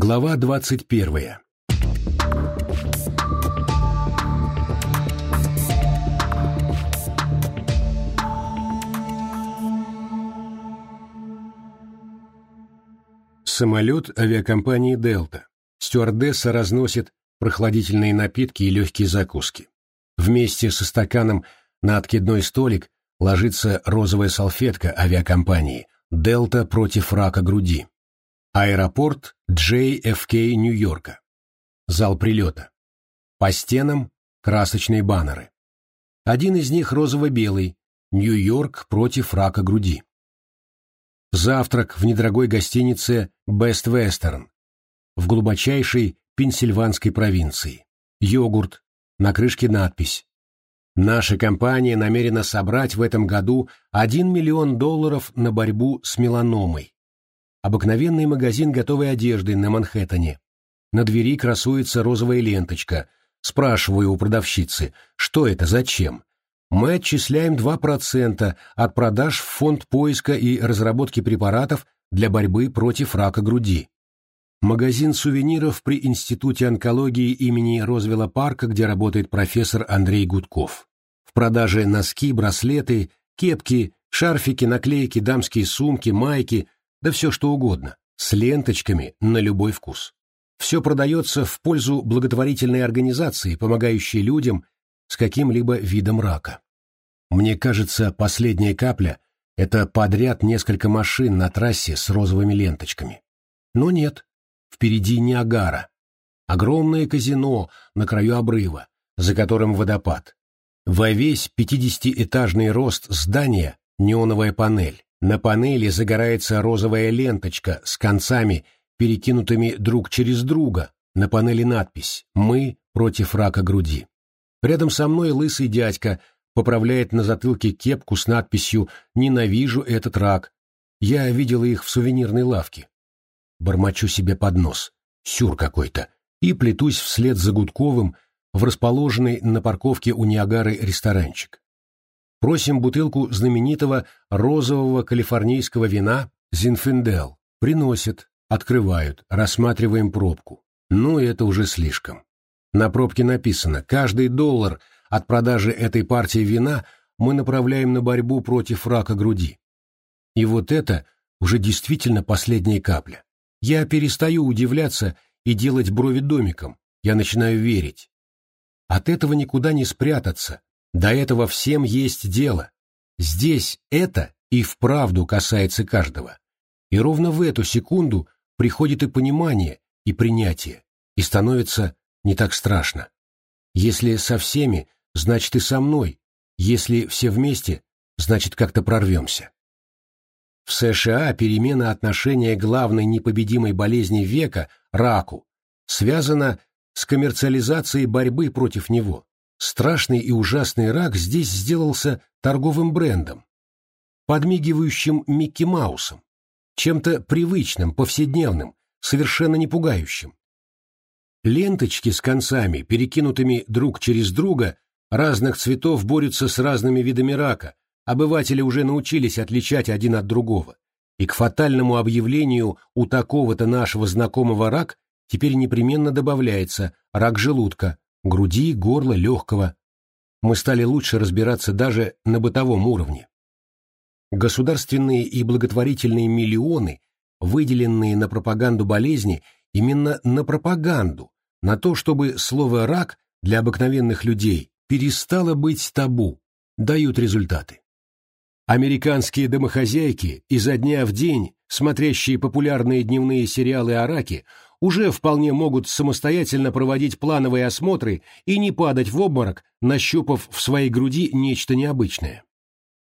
Глава двадцать первая. Самолет авиакомпании «Дельта». Стюардесса разносит прохладительные напитки и легкие закуски. Вместе со стаканом на откидной столик ложится розовая салфетка авиакомпании «Дельта против рака груди». Аэропорт JFK Нью-Йорка. Зал прилета. По стенам красочные баннеры. Один из них розово-белый «Нью-Йорк против рака груди». Завтрак в недорогой гостинице Best Western в глубочайшей пенсильванской провинции. Йогурт, на крышке надпись. Наша компания намерена собрать в этом году 1 миллион долларов на борьбу с меланомой. Обыкновенный магазин готовой одежды на Манхэттене. На двери красуется розовая ленточка. Спрашиваю у продавщицы, что это, зачем? Мы отчисляем 2% от продаж в фонд поиска и разработки препаратов для борьбы против рака груди. Магазин сувениров при Институте онкологии имени Розвилла Парка, где работает профессор Андрей Гудков. В продаже носки, браслеты, кепки, шарфики, наклейки, дамские сумки, майки, да все что угодно, с ленточками на любой вкус. Все продается в пользу благотворительной организации, помогающей людям с каким-либо видом рака. Мне кажется, последняя капля — это подряд несколько машин на трассе с розовыми ленточками. Но нет, впереди Ниагара. Огромное казино на краю обрыва, за которым водопад. Во весь пятидесятиэтажный рост здания неоновая панель. На панели загорается розовая ленточка с концами, перекинутыми друг через друга. На панели надпись «Мы против рака груди». Рядом со мной лысый дядька поправляет на затылке кепку с надписью «Ненавижу этот рак». Я видела их в сувенирной лавке. Бормочу себе под нос. Сюр какой-то. И плетусь вслед за Гудковым в расположенный на парковке у Ниагары ресторанчик. Просим бутылку знаменитого розового калифорнийского вина «Зинфендел». Приносят, открывают, рассматриваем пробку. Ну, это уже слишком. На пробке написано «Каждый доллар от продажи этой партии вина мы направляем на борьбу против рака груди». И вот это уже действительно последняя капля. Я перестаю удивляться и делать брови домиком. Я начинаю верить. От этого никуда не спрятаться, до этого всем есть дело. Здесь это и вправду касается каждого. И ровно в эту секунду приходит и понимание, и принятие, и становится не так страшно. Если со всеми, значит и со мной. Если все вместе, значит как-то прорвемся. В США перемена отношения главной непобедимой болезни века, раку, связана с коммерциализацией борьбы против него. Страшный и ужасный рак здесь сделался торговым брендом, подмигивающим Микки Маусом, чем-то привычным, повседневным, совершенно не пугающим. Ленточки с концами, перекинутыми друг через друга, разных цветов борются с разными видами рака, обыватели уже научились отличать один от другого, и к фатальному объявлению «у такого-то нашего знакомого рак» теперь непременно добавляется «рак желудка», груди, горла, легкого. Мы стали лучше разбираться даже на бытовом уровне. Государственные и благотворительные миллионы, выделенные на пропаганду болезни, именно на пропаганду, на то, чтобы слово «рак» для обыкновенных людей перестало быть табу, дают результаты. Американские домохозяйки, изо дня в день смотрящие популярные дневные сериалы о раке, уже вполне могут самостоятельно проводить плановые осмотры и не падать в обморок, нащупав в своей груди нечто необычное.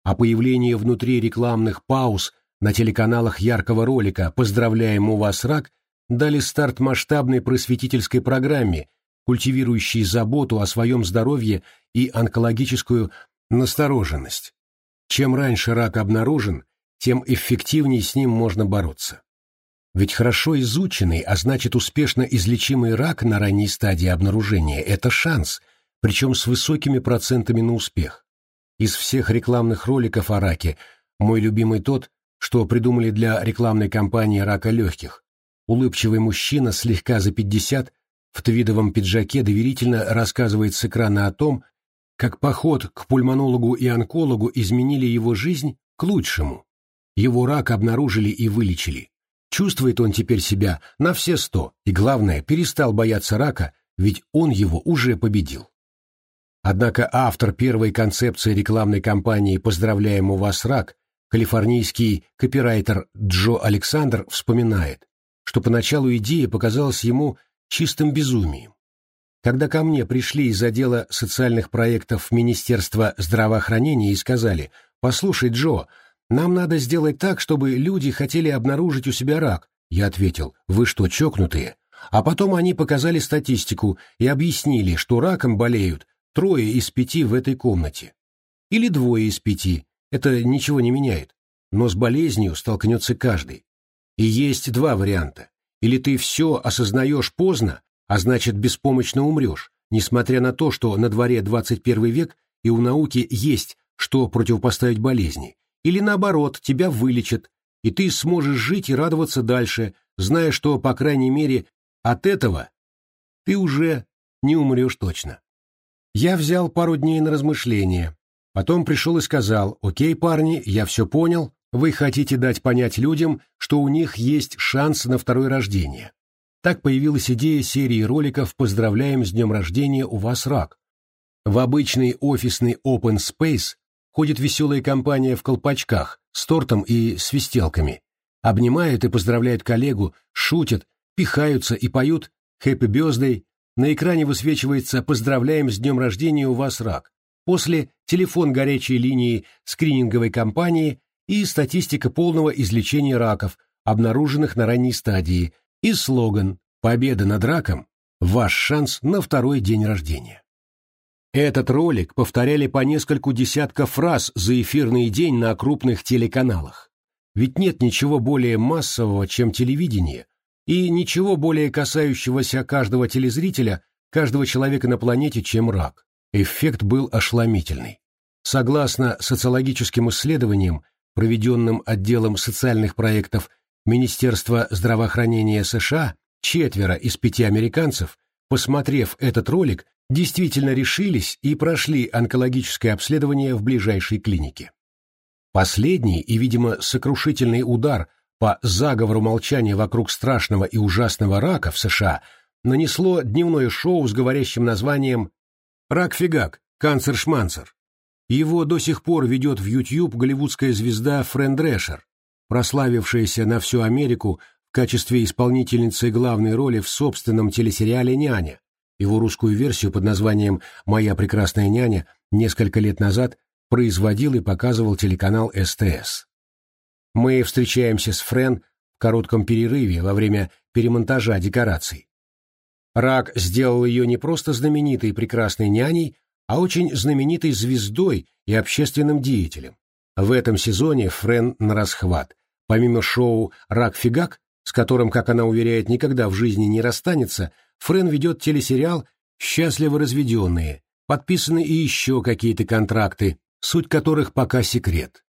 А появление внутри рекламных пауз на телеканалах яркого ролика «Поздравляем, у вас рак» дали старт масштабной просветительской программе, культивирующей заботу о своем здоровье и онкологическую настороженность. Чем раньше рак обнаружен, тем эффективнее с ним можно бороться. Ведь хорошо изученный, а значит успешно излечимый рак на ранней стадии обнаружения – это шанс, причем с высокими процентами на успех. Из всех рекламных роликов о раке мой любимый тот, что придумали для рекламной кампании рака легких. Улыбчивый мужчина, слегка за пятьдесят, в твидовом пиджаке доверительно рассказывает с экрана о том, как поход к пульмонологу и онкологу изменили его жизнь к лучшему. Его рак обнаружили и вылечили. Чувствует он теперь себя на все сто, и, главное, перестал бояться рака, ведь он его уже победил. Однако автор первой концепции рекламной кампании «Поздравляем у вас рак», калифорнийский копирайтер Джо Александр вспоминает, что поначалу идея показалась ему чистым безумием. Когда ко мне пришли из отдела социальных проектов Министерства здравоохранения и сказали, «Послушай, Джо, нам надо сделать так, чтобы люди хотели обнаружить у себя рак», я ответил, «Вы что, чокнутые?» А потом они показали статистику и объяснили, что раком болеют трое из пяти в этой комнате. Или двое из пяти, это ничего не меняет. Но с болезнью столкнется каждый. И есть два варианта. Или ты все осознаешь поздно, а значит беспомощно умрешь, несмотря на то, что на дворе 21 век и у науки есть что противопоставить болезни. Или наоборот, тебя вылечат, и ты сможешь жить и радоваться дальше, зная, что, по крайней мере, от этого ты уже не умрешь точно. Я взял пару дней на размышление, потом пришел и сказал, «Окей, парни, я все понял, вы хотите дать понять людям, что у них есть шанс на второе рождение. Так появилась идея серии роликов «Поздравляем с днем рождения, у вас рак». В обычный офисный open space ходит веселая компания в колпачках с тортом и свистелками. Обнимают и поздравляют коллегу, шутят, пихаются и поют «Happy Birthday». На экране высвечивается «Поздравляем с днем рождения, у вас рак». После телефон горячей линии скрининговой компании и статистика полного излечения раков, обнаруженных на ранней стадии, и слоган «Победа над раком – ваш шанс на второй день рождения». Этот ролик повторяли по нескольку десятков раз за эфирный день на крупных телеканалах. Ведь нет ничего более массового, чем телевидение, и ничего более касающегося каждого телезрителя, каждого человека на планете, чем рак. Эффект был ошеломительный. Согласно социологическим исследованиям, проведенным отделом социальных проектов Министерства здравоохранения США, четверо из пяти американцев, посмотрев этот ролик, действительно решились и прошли онкологическое обследование в ближайшей клинике. Последний и, видимо, сокрушительный удар по заговору молчания вокруг страшного и ужасного рака в США нанесло дневное шоу с говорящим названием «Рак-фигак, канцер-шманцер», его до сих пор ведет в YouTube голливудская звезда Френ Дрешер, прославившаяся на всю Америку в качестве исполнительницы главной роли в собственном телесериале «Няня». Его русскую версию под названием «Моя прекрасная няня» несколько лет назад производил и показывал телеканал СТС. Мы встречаемся с Френ в коротком перерыве во время перемонтажа декораций. Рак сделал ее не просто знаменитой прекрасной няней, а очень знаменитой звездой и общественным деятелем. В этом сезоне Френ на расхват. Помимо шоу «Рак-фигак», с которым, как она уверяет, никогда в жизни не расстанется, Френ ведет телесериал «Счастливо разведенные», подписаны и еще какие-то контракты, суть которых пока секрет.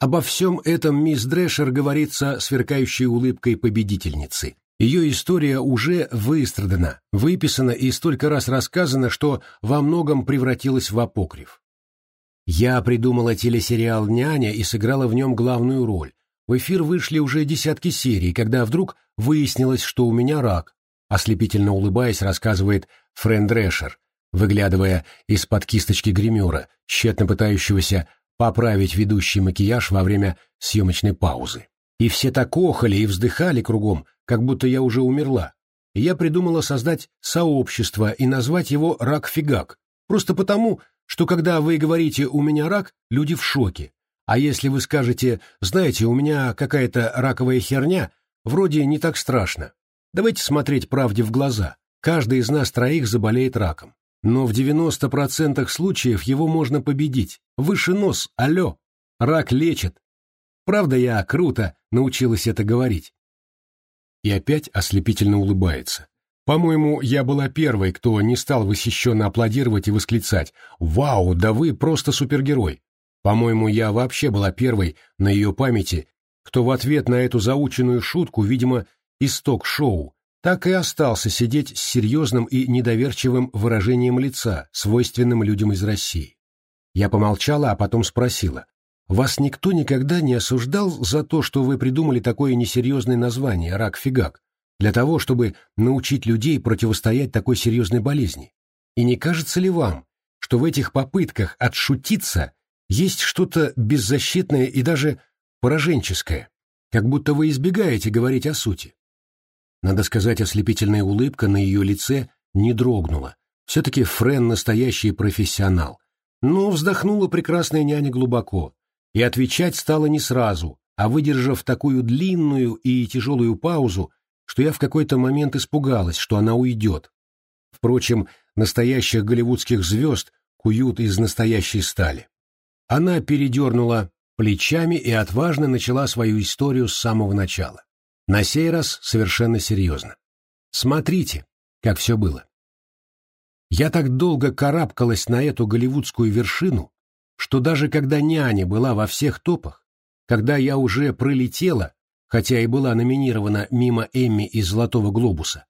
Обо всем этом мисс Дрешер говорится сверкающей улыбкой победительницы. Ее история уже выстрадана, выписана и столько раз рассказана, что во многом превратилась в апокриф. Я придумала телесериал «Няня» и сыграла в нем главную роль. В эфир вышли уже десятки серий, когда вдруг выяснилось, что у меня рак, ослепительно улыбаясь, рассказывает Френ Дрешер, выглядывая из-под кисточки гримера, тщетно пытающегося поправить ведущий макияж во время съемочной паузы. И все так охали и вздыхали кругом, как будто я уже умерла. И я придумала создать сообщество и назвать его «Рак-фигак», просто потому, что когда вы говорите «у меня рак», люди в шоке. А если вы скажете «знаете, у меня какая-то раковая херня», вроде не так страшно. Давайте смотреть правде в глаза. Каждый из нас троих заболеет раком. Но в 90% случаев его можно победить. Выше нос, алло. Рак лечит, Правда, я круто научилась это говорить. И опять ослепительно улыбается. По-моему, я была первой, кто не стал восхищенно аплодировать и восклицать «Вау, да вы просто супергерой!» По-моему, я вообще была первой на ее памяти, кто в ответ на эту заученную шутку, видимо, из ток-шоу, так и остался сидеть с серьезным и недоверчивым выражением лица, свойственным людям из России. Я помолчала, а потом спросила, «Вас никто никогда не осуждал за то, что вы придумали такое несерьезное название «рак-фигак», для того, чтобы научить людей противостоять такой серьезной болезни? И не кажется ли вам, что в этих попытках отшутиться есть что-то беззащитное и даже пораженческое, как будто вы избегаете говорить о сути. Надо сказать, ослепительная улыбка на ее лице не дрогнула. Все-таки Френ настоящий профессионал. Но вздохнула прекрасная няня глубоко, и отвечать стала не сразу, а выдержав такую длинную и тяжелую паузу, что я в какой-то момент испугалась, что она уйдет. Впрочем, настоящих голливудских звезд куют из настоящей стали. Она передернула плечами и отважно начала свою историю с самого начала. На сей раз совершенно серьезно. Смотрите, как все было. Я так долго карабкалась на эту голливудскую вершину, что даже когда няня была во всех топах, когда я уже пролетела, хотя и была номинирована мимо Эмми из «Золотого глобуса»,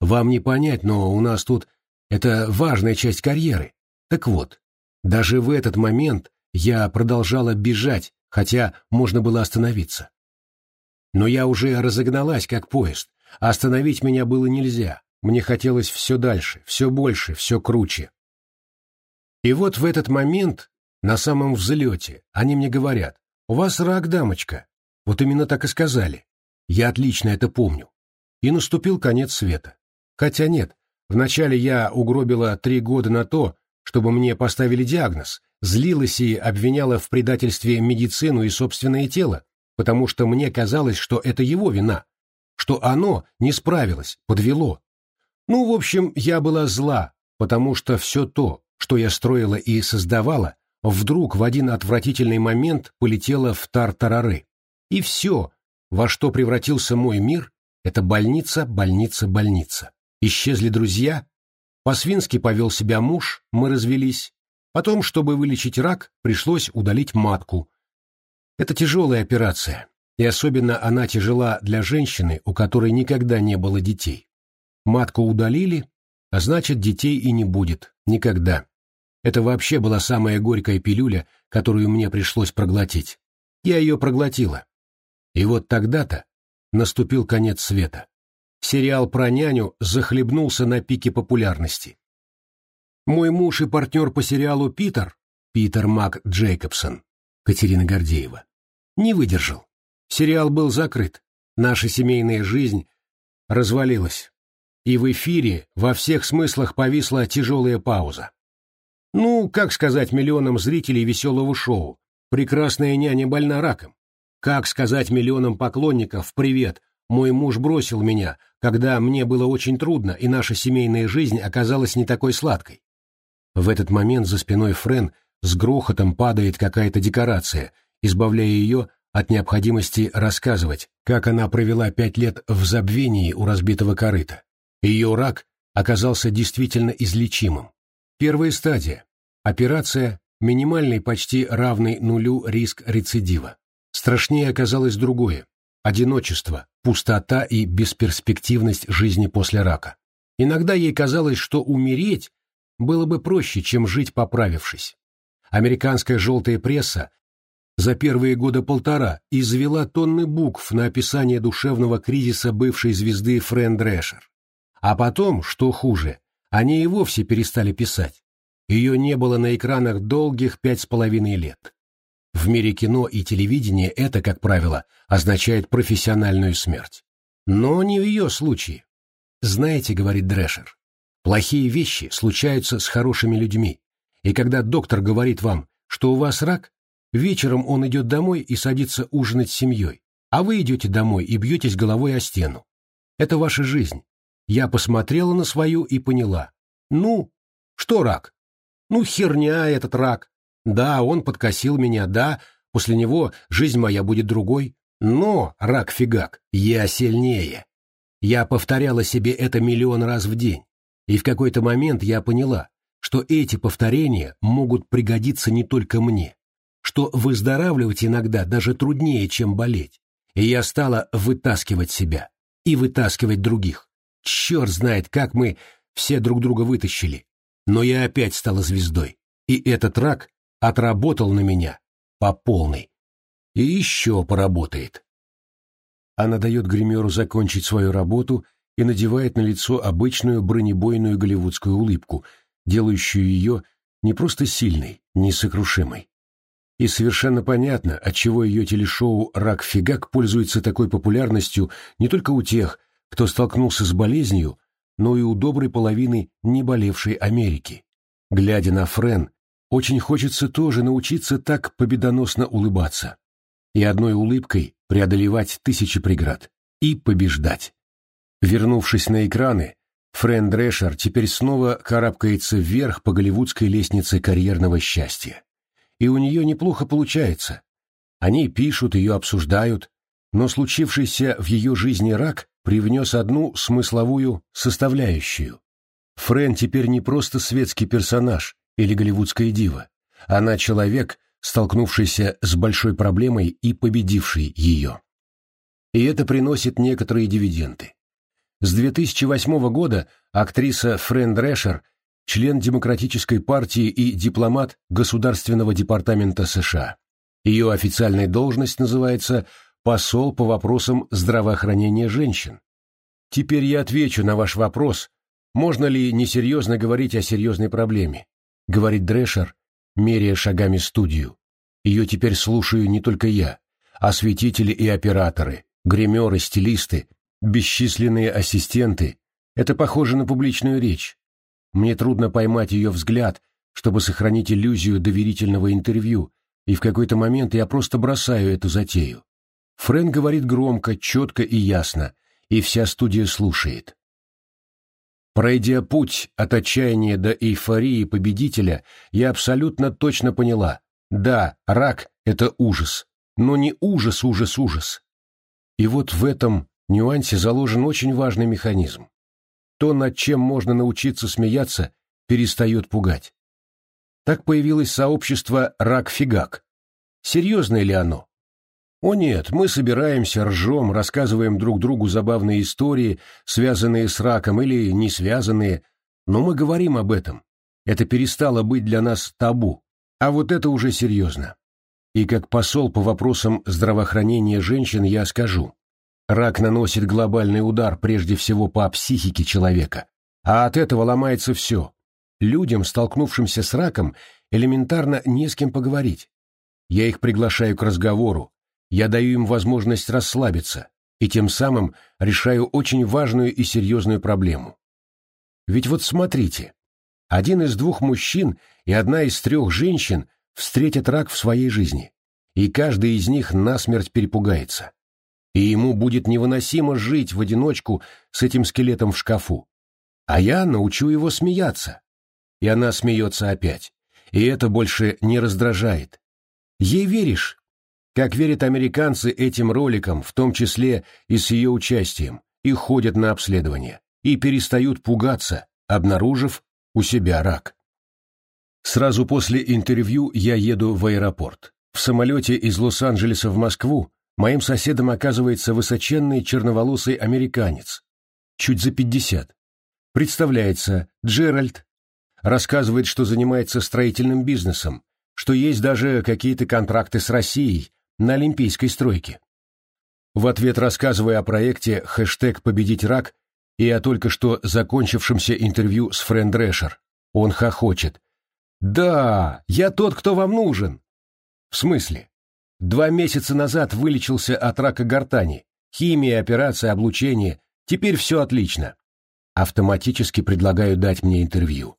вам не понять, но у нас тут это важная часть карьеры. Так вот, даже в этот момент я продолжала бежать, хотя можно было остановиться. Но я уже разогналась, как поезд, остановить меня было нельзя. Мне хотелось все дальше, все больше, все круче. И вот в этот момент, на самом взлете, они мне говорят, «У вас рак, дамочка». Вот именно так и сказали. Я отлично это помню. И наступил конец света. Хотя нет, вначале я угробила три года на то, чтобы мне поставили диагноз, злилась и обвиняла в предательстве медицину и собственное тело, потому что мне казалось, что это его вина, что оно не справилось, подвело. Ну, в общем, я была зла, потому что все то, что я строила и создавала, вдруг в один отвратительный момент полетело в тартарары. И все, во что превратился мой мир, это больница, больница, больница. Исчезли друзья, по-свински повел себя муж, мы развелись, Потом, чтобы вылечить рак, пришлось удалить матку. Это тяжелая операция, и особенно она тяжела для женщины, у которой никогда не было детей. Матку удалили, а значит, детей и не будет, никогда. Это вообще была самая горькая пилюля, которую мне пришлось проглотить. Я ее проглотила. И вот тогда-то наступил конец света. Сериал про няню захлебнулся на пике популярности. Мой муж и партнер по сериалу Питер, Питер Мак Джейкобсон, Катерина Гордеева, не выдержал. Сериал был закрыт. Наша семейная жизнь развалилась. И в эфире во всех смыслах повисла тяжелая пауза. Ну, как сказать миллионам зрителей веселого шоу, прекрасная няня больна раком. Как сказать миллионам поклонников «Привет, мой муж бросил меня, когда мне было очень трудно, и наша семейная жизнь оказалась не такой сладкой». В этот момент за спиной Френ с грохотом падает какая-то декорация, избавляя ее от необходимости рассказывать, как она провела пять лет в забвении у разбитого корыта. Ее рак оказался действительно излечимым. Первая стадия. Операция, минимальный почти равный нулю риск рецидива. Страшнее оказалось другое. Одиночество, пустота и бесперспективность жизни после рака. Иногда ей казалось, что умереть было бы проще, чем жить поправившись. Американская желтая пресса за первые года полтора извела тонны букв на описание душевного кризиса бывшей звезды Френ Дрэшер. А потом, что хуже, они и вовсе перестали писать. Ее не было на экранах долгих пять с половиной лет. В мире кино и телевидения это, как правило, означает профессиональную смерть. Но не в ее случае. «Знаете, — говорит Дрэшер, Плохие вещи случаются с хорошими людьми, и когда доктор говорит вам, что у вас рак, вечером он идет домой и садится ужинать с семьей, а вы идете домой и бьетесь головой о стену. Это ваша жизнь. Я посмотрела на свою и поняла. Ну, что рак? Ну, херня этот рак. Да, он подкосил меня, да, после него жизнь моя будет другой. Но, рак-фигак, я сильнее. Я повторяла себе это миллион раз в день. И в какой-то момент я поняла, что эти повторения могут пригодиться не только мне, что выздоравливать иногда даже труднее, чем болеть. И я стала вытаскивать себя. и вытаскивать других. Черт знает, как мы все друг друга вытащили. Но я опять стала звездой, и этот рак отработал на меня по полной. И еще поработает. Она дает гримеру закончить свою работу и надевает на лицо обычную бронебойную голливудскую улыбку, делающую ее не просто сильной, несокрушимой. И совершенно понятно, отчего ее телешоу «Рак-фигак» пользуется такой популярностью не только у тех, кто столкнулся с болезнью, но и у доброй половины неболевшей Америки. Глядя на Френ, очень хочется тоже научиться так победоносно улыбаться. И одной улыбкой преодолевать тысячи преград. И побеждать. Вернувшись на экраны, Френ Дрешер теперь снова карабкается вверх по голливудской лестнице карьерного счастья. И у нее неплохо получается. Они пишут, ее обсуждают, но случившийся в ее жизни рак привнес одну смысловую составляющую. Френ теперь не просто светский персонаж или голливудская дива. Она человек, столкнувшийся с большой проблемой и победивший ее. И это приносит некоторые дивиденды. С 2008 года актриса Френ Дрешер – член Демократической партии и дипломат Государственного департамента США. Ее официальная должность называется «посол по вопросам здравоохранения женщин». Теперь я отвечу на ваш вопрос, можно ли несерьезно говорить о серьезной проблеме, говорит Дрешер, меряя шагами студию. Ее теперь слушаю не только я, а осветители и операторы, гримеры, стилисты, бесчисленные ассистенты. Это похоже на публичную речь. Мне трудно поймать ее взгляд, чтобы сохранить иллюзию доверительного интервью, и в какой-то момент я просто бросаю эту затею. Фрэн говорит громко, четко и ясно, и вся студия слушает. Пройдя путь от отчаяния до эйфории победителя, я абсолютно точно поняла, да, рак — это ужас, но не ужас, ужас, ужас. И вот в этом нюансе заложен очень важный механизм. То, над чем можно научиться смеяться, перестает пугать. Так появилось сообщество «Рак-фигак». Серьезное ли оно? О нет, мы собираемся, ржем, рассказываем друг другу забавные истории, связанные с раком или не связанные, но мы говорим об этом. Это перестало быть для нас табу. А вот это уже серьезно. И как посол по вопросам здравоохранения женщин я скажу. Рак наносит глобальный удар прежде всего по психике человека, а от этого ломается все. Людям, столкнувшимся с раком, элементарно не с кем поговорить. Я их приглашаю к разговору, я даю им возможность расслабиться и тем самым решаю очень важную и серьезную проблему. Ведь вот смотрите, один из двух мужчин и одна из трех женщин встретят рак в своей жизни, и каждый из них насмерть перепугается. И ему будет невыносимо жить в одиночку с этим скелетом в шкафу. А я научу его смеяться. И она смеется опять. И это больше не раздражает. Ей веришь, как верят американцы этим роликам, в том числе и с ее участием, и ходят на обследование, и перестают пугаться, обнаружив у себя рак. Сразу после интервью я еду в аэропорт. В самолете из Лос-Анджелеса в Москву моим соседом оказывается высоченный черноволосый американец, чуть за пятьдесят. Представляется Джеральд, рассказывает, что занимается строительным бизнесом, что есть даже какие-то контракты с Россией, на Олимпийской стройке. В ответ рассказывая о проекте хэштег «Победить рак» и о только что закончившемся интервью с Френ Дрешер, он хохочет. «Да, я тот, кто вам нужен!» «В смысле?» «Два месяца назад вылечился от рака гортани. Химия, операция, облучение. Теперь все отлично». Автоматически предлагаю дать мне интервью.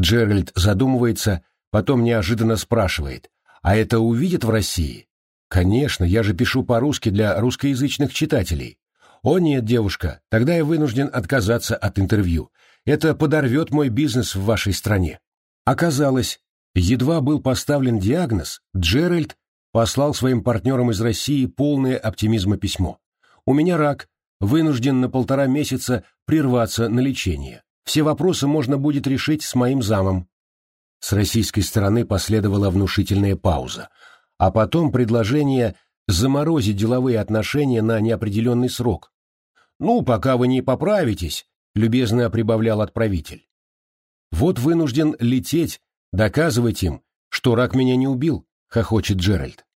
Джеральд задумывается, потом неожиданно спрашивает, «А это увидят в России?» Конечно, я же пишу по-русски для русскоязычных читателей. О нет, девушка, тогда я вынужден отказаться от интервью. Это подорвет мой бизнес в вашей стране. Оказалось, едва был поставлен диагноз, Джеральд послал своим партнерам из России полное оптимизма письмо. «У меня рак, вынужден на полтора месяца прерваться на лечение. Все вопросы можно будет решить с моим замом». С российской стороны последовала внушительная пауза – а потом предложение заморозить деловые отношения на неопределенный срок. «Ну, пока вы не поправитесь», — любезно прибавлял отправитель. «Вот вынужден лететь, доказывать им, что рак меня не убил», — хохочет Джеральд.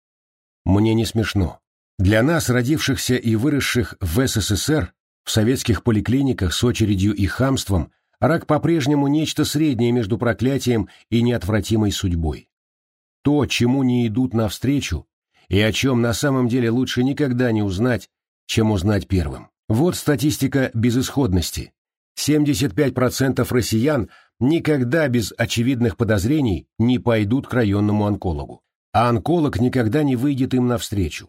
Мне не смешно. Для нас, родившихся и выросших в СССР, в советских поликлиниках с очередью и хамством, рак по-прежнему нечто среднее между проклятием и неотвратимой судьбой. То, чему не идут навстречу, и о чем на самом деле лучше никогда не узнать, чем узнать первым. Вот статистика безысходности. 75% россиян никогда без очевидных подозрений не пойдут к районному онкологу, а онколог никогда не выйдет им навстречу.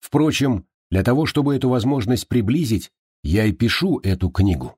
Впрочем, для того, чтобы эту возможность приблизить, я и пишу эту книгу.